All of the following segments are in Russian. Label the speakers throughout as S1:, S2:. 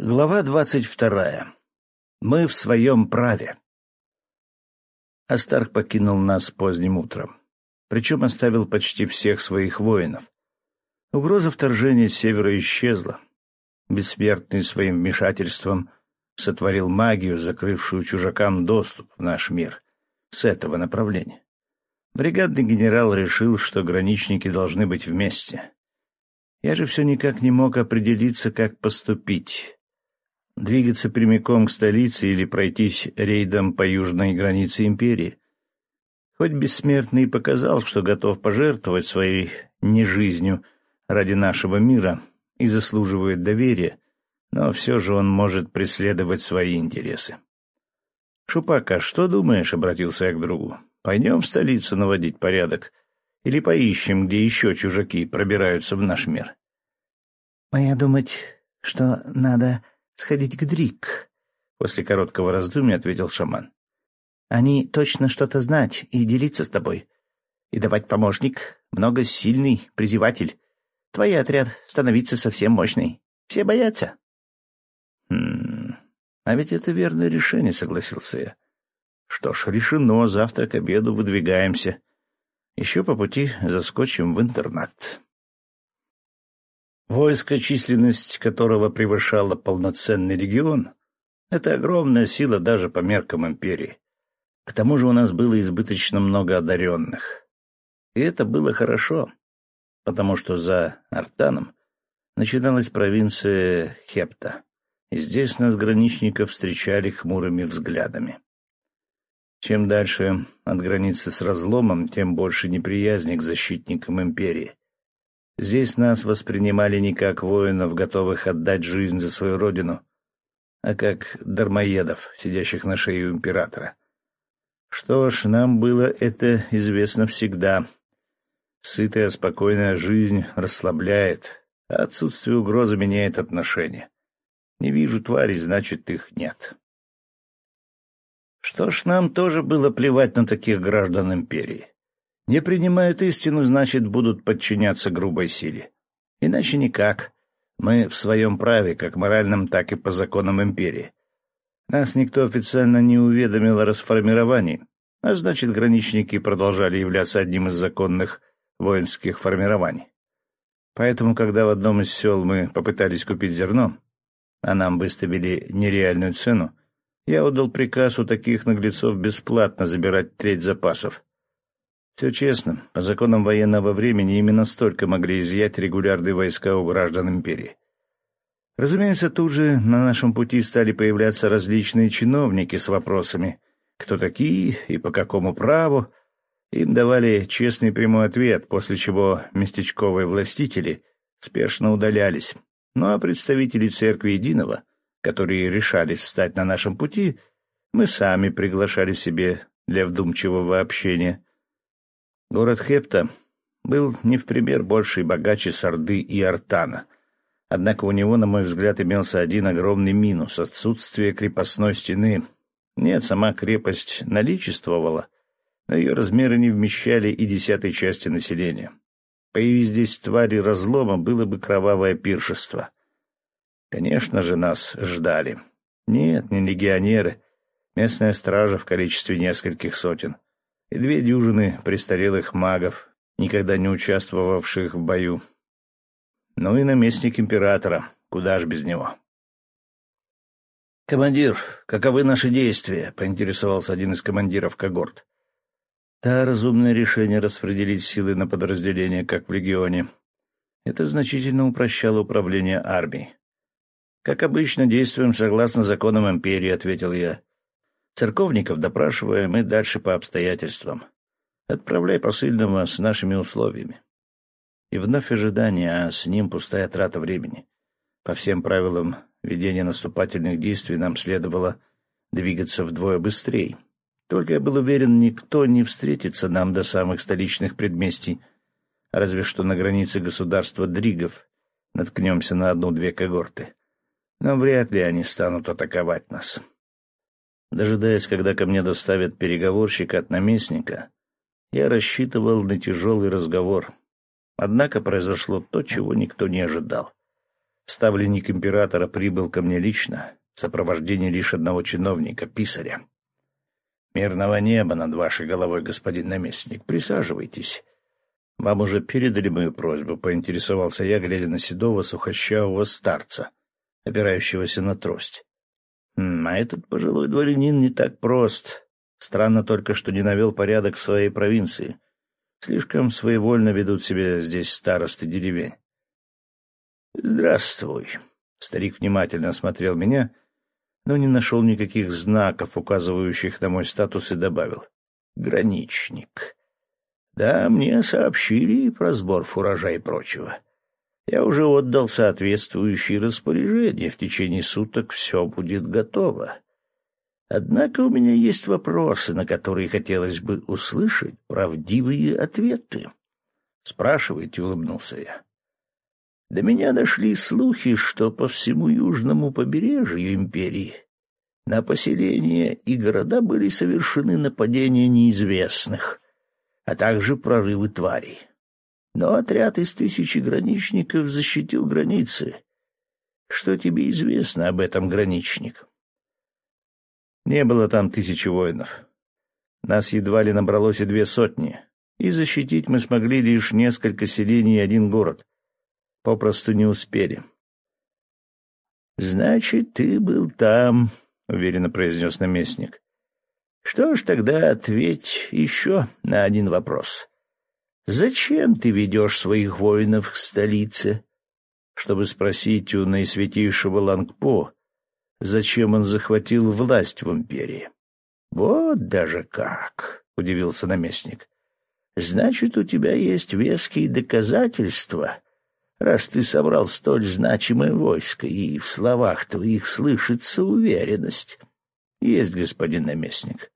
S1: Глава двадцать вторая. Мы в своем праве. Астарх покинул нас поздним утром. Причем оставил почти всех своих воинов. Угроза вторжения с севера исчезла. Бессмертный своим вмешательством сотворил магию, закрывшую чужакам доступ в наш мир с этого направления. Бригадный генерал решил, что граничники должны быть вместе. Я же все никак не мог определиться, как поступить двигаться прямиком к столице или пройтись рейдом по южной границе империи. Хоть бессмертный показал, что готов пожертвовать своей нежизнью ради нашего мира и заслуживает доверия, но все же он может преследовать свои интересы. «Шупака, что думаешь?» — обратился я к другу. «Пойдем в столицу наводить порядок или поищем, где еще чужаки пробираются в наш мир?»
S2: «Моя думать, что надо сходить к Дрик», — после короткого раздумья ответил шаман. «Они точно что-то знать и делиться с тобой. И давать помощник, много сильный призыватель. Твой отряд становится совсем мощный. Все боятся».
S1: «Хм... А ведь это верное решение», — согласился я. «Что ж, решено. Завтра к обеду выдвигаемся. Еще по пути заскочим в интернат». Войско, численность которого превышала полноценный регион, это огромная сила даже по меркам империи. К тому же у нас было избыточно много одаренных. И это было хорошо, потому что за Артаном начиналась провинция Хепта, и здесь нас, граничников, встречали хмурыми взглядами. Чем дальше от границы с разломом, тем больше неприязни к защитникам империи. Здесь нас воспринимали не как воинов, готовых отдать жизнь за свою родину, а как дармоедов, сидящих на шее у императора. Что ж, нам было это известно всегда. Сытая, спокойная жизнь расслабляет, а отсутствие угрозы меняет отношения. Не вижу тварей, значит, их нет. Что ж, нам тоже было плевать на таких граждан империи. Не принимают истину, значит, будут подчиняться грубой силе. Иначе никак. Мы в своем праве, как моральном, так и по законам империи. Нас никто официально не уведомил о расформировании, а значит, граничники продолжали являться одним из законных воинских формирований. Поэтому, когда в одном из сел мы попытались купить зерно, а нам выставили нереальную цену, я отдал приказ у таких наглецов бесплатно забирать треть запасов, все честно. По законам военного времени именно столько могли изъять регулярные войска у граждан империи. Разумеется, тут же на нашем пути стали появляться различные чиновники с вопросами, кто такие и по какому праву. Им давали честный прямой ответ, после чего местечковые властители спешно удалялись. Ну а представители церкви Единого, которые решали встать на нашем пути, мы сами приглашали себе для вдумчивого общения — Город Хепта был не в пример больше и богаче Сарды и Артана. Однако у него, на мой взгляд, имелся один огромный минус — отсутствие крепостной стены. Нет, сама крепость наличествовала, но ее размеры не вмещали и десятой части населения. Появись здесь твари разлома, было бы кровавое пиршество. Конечно же, нас ждали. Нет, не легионеры. Местная стража в количестве нескольких сотен — и две дюжины престарелых магов, никогда не участвовавших в бою. Ну и наместник императора, куда ж без него. «Командир, каковы наши действия?» — поинтересовался один из командиров когорт. «Да, разумное решение распределить силы на подразделения, как в легионе. Это значительно упрощало управление армией. «Как обычно, действуем согласно законам империи», — ответил я. Церковников допрашиваем и дальше по обстоятельствам. Отправляй посыльного с нашими условиями. И вновь ожидание, а с ним пустая трата времени. По всем правилам ведения наступательных действий нам следовало двигаться вдвое быстрее. Только я был уверен, никто не встретится нам до самых столичных предместий, разве что на границе государства Дригов наткнемся на одну-две когорты. Но вряд ли они станут атаковать нас. Дожидаясь, когда ко мне доставят переговорщика от наместника, я рассчитывал на тяжелый разговор. Однако произошло то, чего никто не ожидал. ставленник императора прибыл ко мне лично, в сопровождении лишь одного чиновника, писаря. «Мирного неба над вашей головой, господин наместник. Присаживайтесь». «Вам уже передали мою просьбу?» — поинтересовался я, глядя на седого сухощавого старца, опирающегося на трость. «Хм, «А этот пожилой дворянин не так прост. Странно только, что не навел порядок в своей провинции. Слишком своевольно ведут себя здесь старосты деревень». «Здравствуй». Старик внимательно осмотрел меня, но не нашел никаких знаков, указывающих на мой статус, и добавил. «Граничник». Да, мне сообщили про сбор фуража и прочего. Я уже отдал соответствующие распоряжения. В течение суток все будет готово. Однако у меня есть вопросы, на которые хотелось бы услышать правдивые ответы. Спрашивайте, улыбнулся я. До меня дошли слухи, что по всему южному побережью империи на поселения и города были совершены нападения неизвестных — а также прорывы тварей. Но отряд из тысячи граничников защитил границы. Что тебе известно об этом, граничник? Не было там тысячи воинов. Нас едва ли набралось и две сотни, и защитить мы смогли лишь несколько селений и один город. Попросту не успели. «Значит, ты был там», — уверенно произнес наместник. Что ж, тогда ответь еще на один вопрос. Зачем ты ведешь своих воинов к столице? Чтобы спросить у наисвятейшего Лангпо, зачем он захватил власть в империи. Вот даже как, — удивился наместник. Значит, у тебя есть веские доказательства, раз ты собрал столь значимое войско, и в словах твоих слышится уверенность. Есть, господин наместник.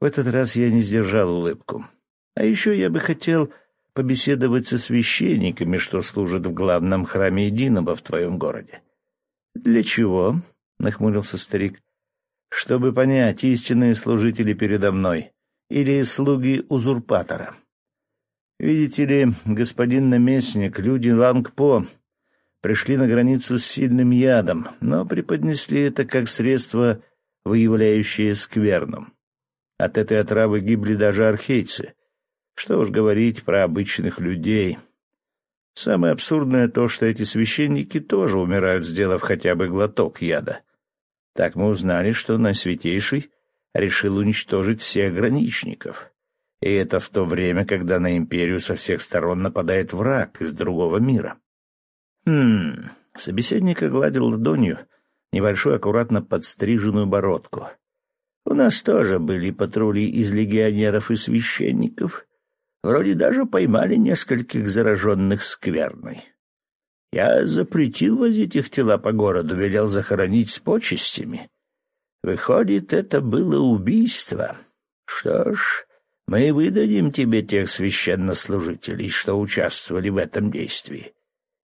S1: В этот раз я не сдержал улыбку. А еще я бы хотел побеседовать со священниками, что служат в главном храме единого в твоем городе. — Для чего? — нахмурился старик. — Чтобы понять, истинные служители передо мной или слуги узурпатора. Видите ли, господин наместник, люди Лангпо пришли на границу с сильным ядом, но преподнесли это как средство, выявляющее скверну. От этой отравы гибли даже архейцы. Что уж говорить про обычных людей. Самое абсурдное то, что эти священники тоже умирают, сделав хотя бы глоток яда. Так мы узнали, что Наисвятейший решил уничтожить всех граничников. И это в то время, когда на империю со всех сторон нападает враг из другого мира. Хм, собеседник огладил ладонью небольшую аккуратно подстриженную бородку — у нас тоже были патрули из легионеров и священников. Вроде даже поймали нескольких зараженных скверной. Я запретил возить их тела по городу, велел захоронить с почестями. Выходит, это было убийство. Что ж, мы выдадим тебе тех священнослужителей, что участвовали в этом действии.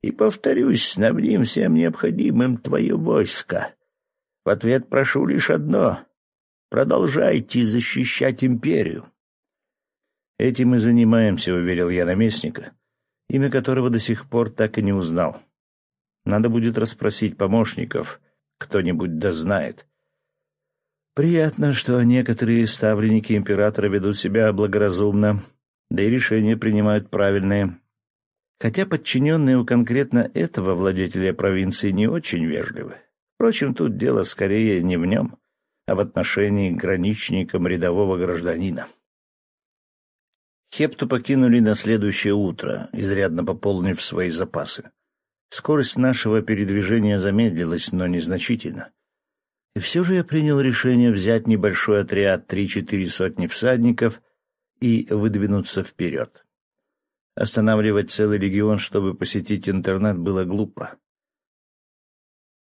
S1: И, повторюсь, снабдим всем необходимым твое войско. В ответ прошу лишь одно Продолжайте защищать империю. Этим и занимаемся, уверил я наместника, имя которого до сих пор так и не узнал. Надо будет расспросить помощников, кто-нибудь дознает. Приятно, что некоторые ставленники императора ведут себя благоразумно, да и решения принимают правильные. Хотя подчиненные у конкретно этого владетеля провинции не очень вежливы. Впрочем, тут дело скорее не в нем а в отношении к граничникам рядового гражданина. Хепту покинули на следующее утро, изрядно пополнив свои запасы. Скорость нашего передвижения замедлилась, но незначительно. И все же я принял решение взять небольшой отряд три-четыре сотни всадников и выдвинуться вперед. Останавливать целый регион, чтобы посетить интернат, было глупо.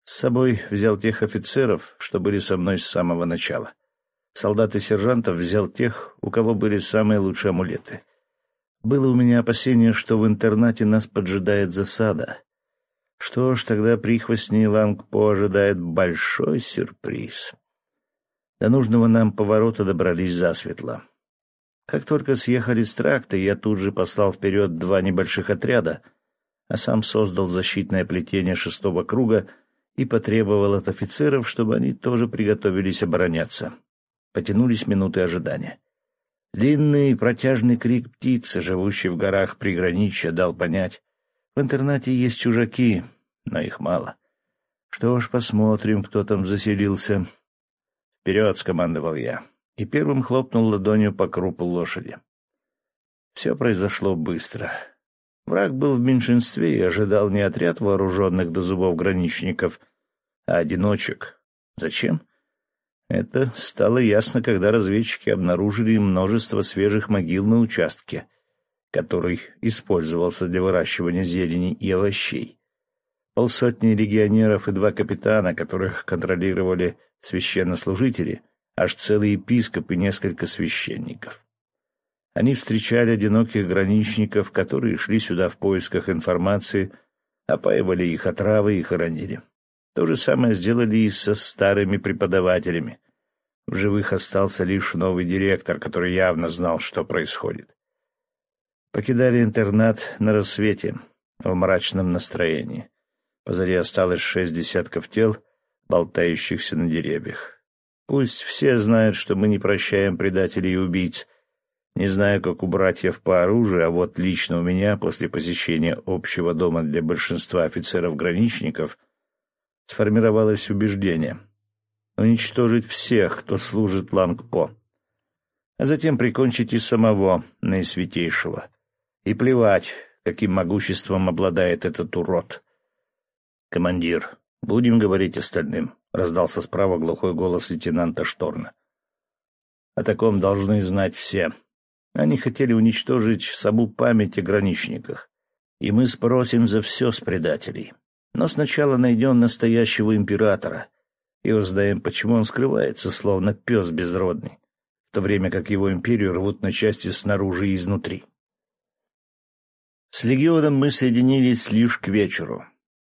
S1: С собой взял тех офицеров, что были со мной с самого начала. Солдат и сержантов взял тех, у кого были самые лучшие амулеты. Было у меня опасение, что в интернате нас поджидает засада. Что ж, тогда прихвостней Лангпо ожидает большой сюрприз. До нужного нам поворота добрались засветло. Как только съехали с тракта, я тут же послал вперед два небольших отряда, а сам создал защитное плетение шестого круга и потребовал от офицеров, чтобы они тоже приготовились обороняться. Потянулись минуты ожидания. Длинный протяжный крик птицы, живущей в горах приграничья, дал понять. В интернате есть чужаки, но их мало. Что ж, посмотрим, кто там заселился. «Вперед!» — скомандовал я, и первым хлопнул ладонью по крупу лошади. Все произошло быстро. Враг был в меньшинстве и ожидал не отряд вооруженных до зубов граничников, а одиночек. Зачем? Это стало ясно, когда разведчики обнаружили множество свежих могил на участке, который использовался для выращивания зелени и овощей. Полсотни легионеров и два капитана, которых контролировали священнослужители, аж целый епископ и несколько священников. Они встречали одиноких граничников, которые шли сюда в поисках информации, опаивали их отравы и хоронили. То же самое сделали и со старыми преподавателями. В живых остался лишь новый директор, который явно знал, что происходит. Покидали интернат на рассвете, в мрачном настроении. Позади осталось шесть десятков тел, болтающихся на деревьях. Пусть все знают, что мы не прощаем предателей и убийц, не знаю, как у братьев по оружию, а вот лично у меня после посещения общего дома для большинства офицеров-граничников сформировалось убеждение уничтожить всех, кто служит Лангпо, а затем прикончить и самого наисвятейшего. И плевать, каким могуществом обладает этот урод. «Командир, будем говорить остальным», — раздался справа глухой голос лейтенанта Шторна. «О таком должны знать все. Они хотели уничтожить саму память о граничниках. И мы спросим за все с предателей. Но сначала найдем настоящего императора и узнаем, почему он скрывается, словно пес безродный, в то время как его империю рвут на части снаружи и изнутри. С легионом мы соединились лишь к вечеру.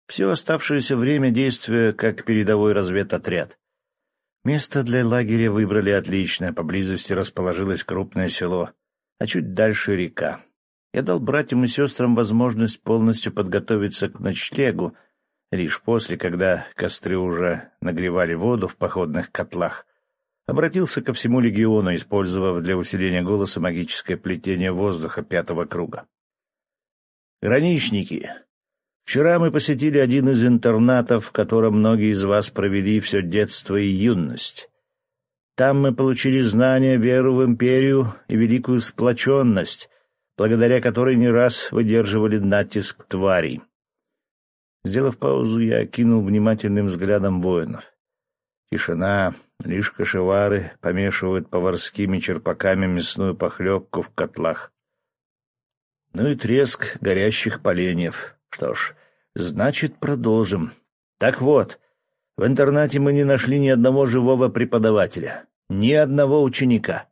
S1: Все оставшееся время действия как передовой разведотряд. Место для лагеря выбрали отличное, поблизости расположилось крупное село — а чуть дальше река. Я дал братьям и сестрам возможность полностью подготовиться к ночлегу, лишь после, когда костры уже нагревали воду в походных котлах. Обратился ко всему легиону, использовав для усиления голоса магическое плетение воздуха пятого круга. «Граничники, вчера мы посетили один из интернатов, в котором многие из вас провели все детство и юность. Там мы получили знания, веру в империю и великую сплоченность, благодаря которой не раз выдерживали натиск тварей. Сделав паузу, я окинул внимательным взглядом воинов. Тишина, лишь кошевары помешивают поварскими черпаками мясную похлебку в котлах. Ну и треск горящих поленьев. Что ж, значит, продолжим. Так вот, в интернате мы не нашли ни одного живого преподавателя, ни одного ученика,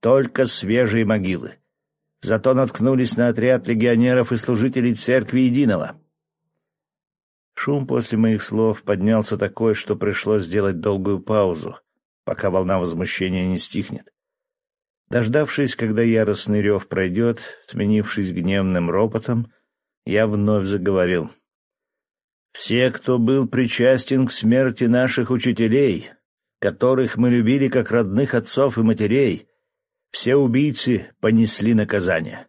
S1: только свежие могилы. Зато наткнулись на отряд легионеров и служителей Церкви Единого. Шум после моих слов поднялся такой, что пришлось сделать долгую паузу, пока волна возмущения не стихнет. Дождавшись, когда яростный рев пройдет, сменившись гневным ропотом, я вновь заговорил — все, кто был причастен к смерти наших учителей, которых мы любили как родных отцов и матерей, все убийцы понесли наказание.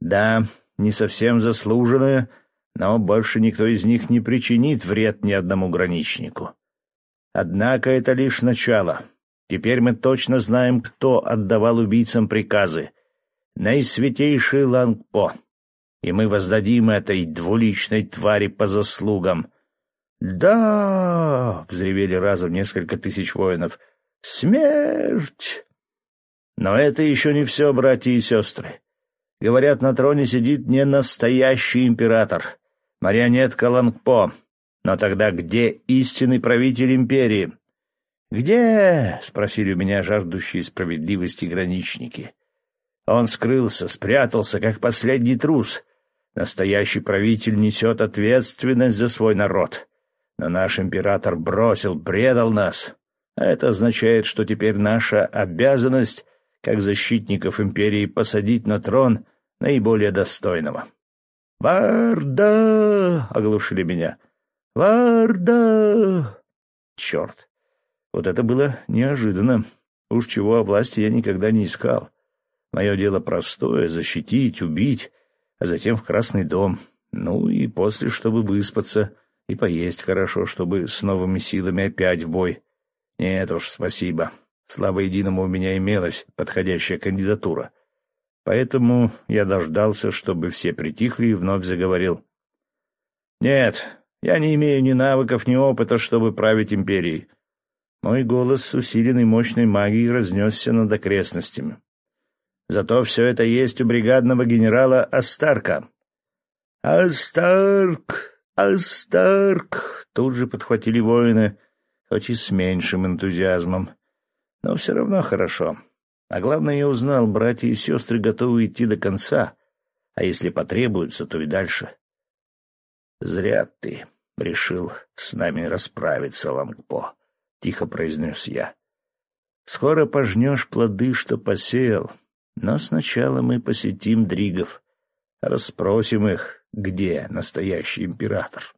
S1: Да, не совсем заслуженное, но больше никто из них не причинит вред ни одному граничнику. Однако это лишь начало. Теперь мы точно знаем, кто отдавал убийцам приказы. Наисвятейший Лангпо и мы воздадим этой двуличной твари по заслугам. «Да!» — взревели разом несколько тысяч воинов. «Смерть!» Но это еще не все, братья и сестры. Говорят, на троне сидит не настоящий император, марионетка Лангпо. Но тогда где истинный правитель империи? «Где?» — спросили у меня жаждущие справедливости граничники. Он скрылся, спрятался, как последний трус. Настоящий правитель несет ответственность за свой народ. Но наш император бросил, предал нас. А это означает, что теперь наша обязанность, как защитников империи, посадить на трон наиболее достойного. «Варда!» — оглушили меня. «Варда!» Черт! Вот это было неожиданно. Уж чего о власти я никогда не искал. Мое дело простое — защитить, убить, а затем в Красный дом. Ну и после, чтобы выспаться и поесть хорошо, чтобы с новыми силами опять в бой. Нет уж, спасибо. Слава единому у меня имелась подходящая кандидатура. Поэтому я дождался, чтобы все притихли и вновь заговорил. «Нет, я не имею ни навыков, ни опыта, чтобы править империей». Мой голос, усиленный мощной магией, разнесся над окрестностями. Зато все это есть у бригадного генерала Астарка. «Астарк! Астарк!» Тут же подхватили воины, хоть и с меньшим энтузиазмом. Но все равно хорошо. А главное, я узнал, братья и сестры готовы идти до конца, а если потребуется, то и дальше. — Зря ты решил с нами расправиться, Лангпо, — тихо произнес я. — Скоро пожнешь плоды, что посеял, но сначала мы посетим Дригов, расспросим их, где настоящий император.